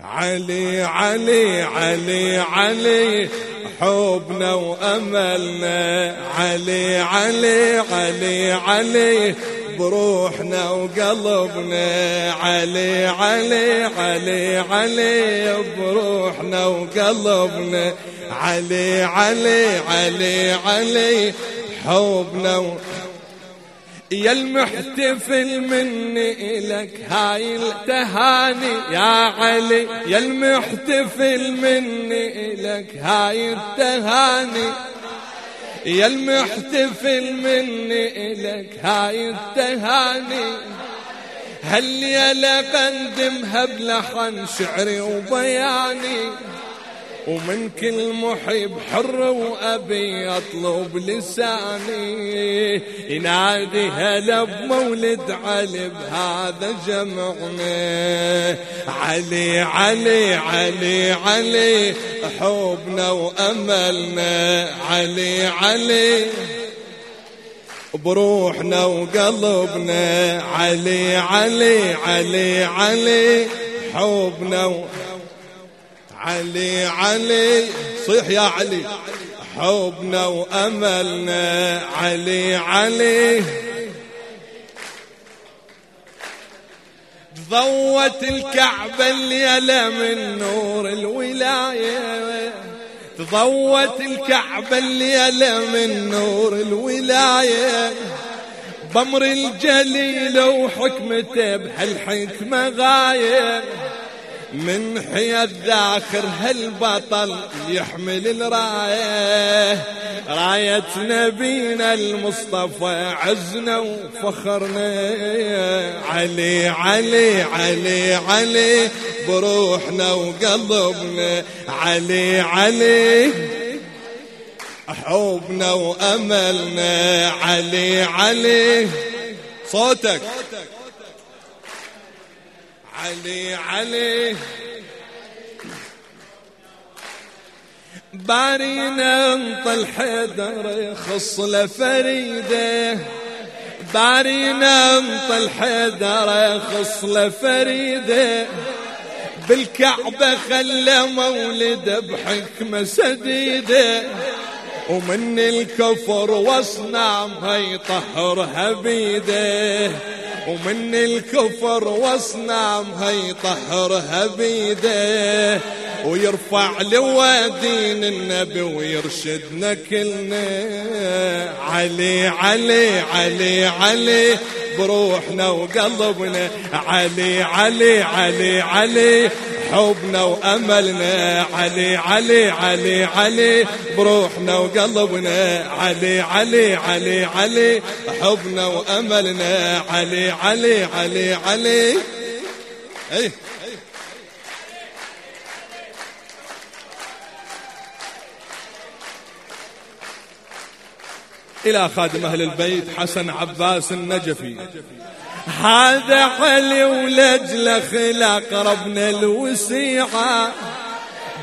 علي علي علي علي حبنا وأملنا علي علي علي علي بروحنا وقلبنا علي علي علي علي بروحنا وقلبنا علي علي علي علي حبنا. يا المحتفل مني إلك هاي التهاني يا علي. يا المحتفل مني إلك هاي التهاني. يا المحتفل مني إلك هاي التهاني. هل يا لقندمها بلحن شعري وبياني؟ ومن كل محب حر وأبي أطلب لساني. ينادي هلا بمولد علي بهذا جمعنا علي علي علي علي حبنا وأملنا. علي علي بروحنا وقلبنا. علي علي علي علي حبنا و... علي علي صيح يا علي. حبنا وأملنا علي علي. ضوت الكعبة الليلة من نور الولاية. تضوت الكعبة الليلة من نور الولاية. بمر الجليل وحكمته بهالحكمة غاية. من حيا الذاخر هالبطل يحمل الراية. راية نبينا المصطفى عزنا وفخرنا. علي علي علي علي بروحنا وقلبنا. علي علي حبنا وأملنا. علي علي صوتك. علي علي. بارينا انطل حيدر خصلة فريدة بارينا انطل حيدر خصلة فريدة بالكعبة خلى مولد بحكمة سديدة. ومن الكفر واصنامها يطهرها بيده ومن الكفر واصنامها يطهرها بيده ويرفع لوادين النبي ويرشدنا كلنا. علي علي علي علي بروحنا وقلبنا. علي علي علي علي حبنا وأملنا علي علي علي علي بروحنا وقلبنا علي علي علي علي حبنا وأملنا علي علي علي علي. أي إلى خادم أهل البيت حسن عباس النجفي. هذا علي ولجل خلق ربنا الوسيعة.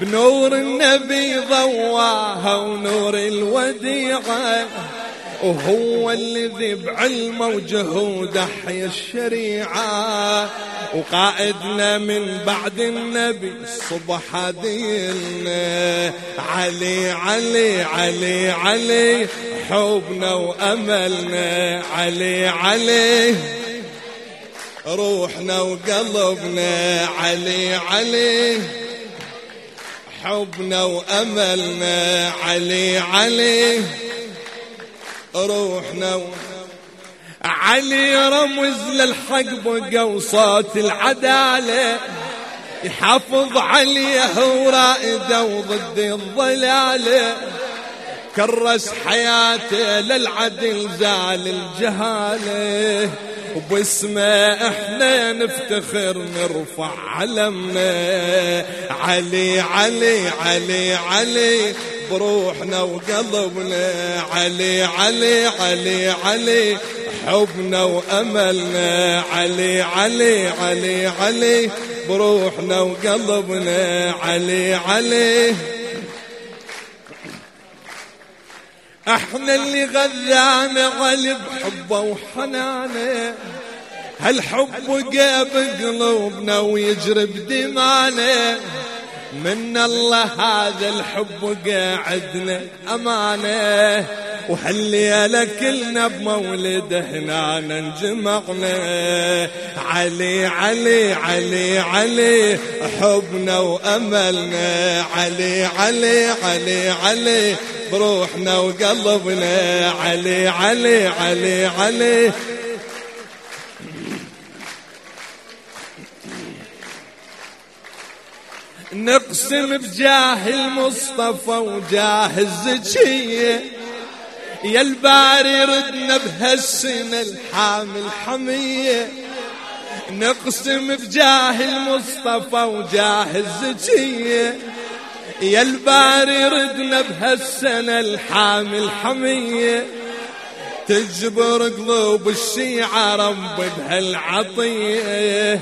بنور النبي ضواها ونور الوديعة. وهو الذي بعلمه وجهوده حيا الشريعة. وقائدنا من بعد النبي الصبح ديننا علي علي علي علي حبنا وأملنا. علي علي. روحنا وقلبنا علي علي. حبنا وأملنا علي علي. روحنا و... علي رمز للحق بقى وصوت العدالة. يحافظ عليه ورائده وضد الضلالة. كرس حياته للعدل زال الجهالة. وباسمه إحنا نفتخر نرفع علمنا. علي علي علي علي بروحنا وقلبنا. علي علي علي علي حبنا وأملنا. علي علي علي علي بروحنا وقلبنا. علي علي. إحنا اللي غذانا علي بحبه وحنانة. هالحب جاب قلوبنا ويجري بدمانا من الله هذا الحب قاعدنا أمانة. وحليلة كلنا بمولد هنا نجمعنا. علي علي علي علي حبنا وأملنا. علي علي علي علي بروحنا وقلبنا علي علي علي علي. نقسم بجاه المصطفى وجاه الزكية. يا الباري ردنا بهالسنة الحامل حمية نقسم بجاه المصطفى وجاه الزكية. يا الباري ردنا بهالسنة الحامل حمية تجبر قلوب الشيعة بهالعطية.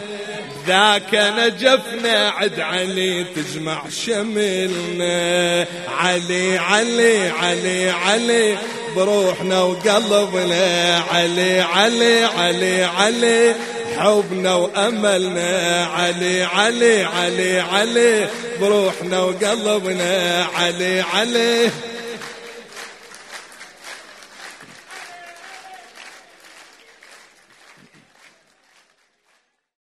ذاك نجفنا عد علي تجمع شملنا. علي علي علي علي بروحنا وقلبنا. علي علي علي علي حبنا وأملنا. علي علي علي علي. بروحنا وقلبنا. علي علي.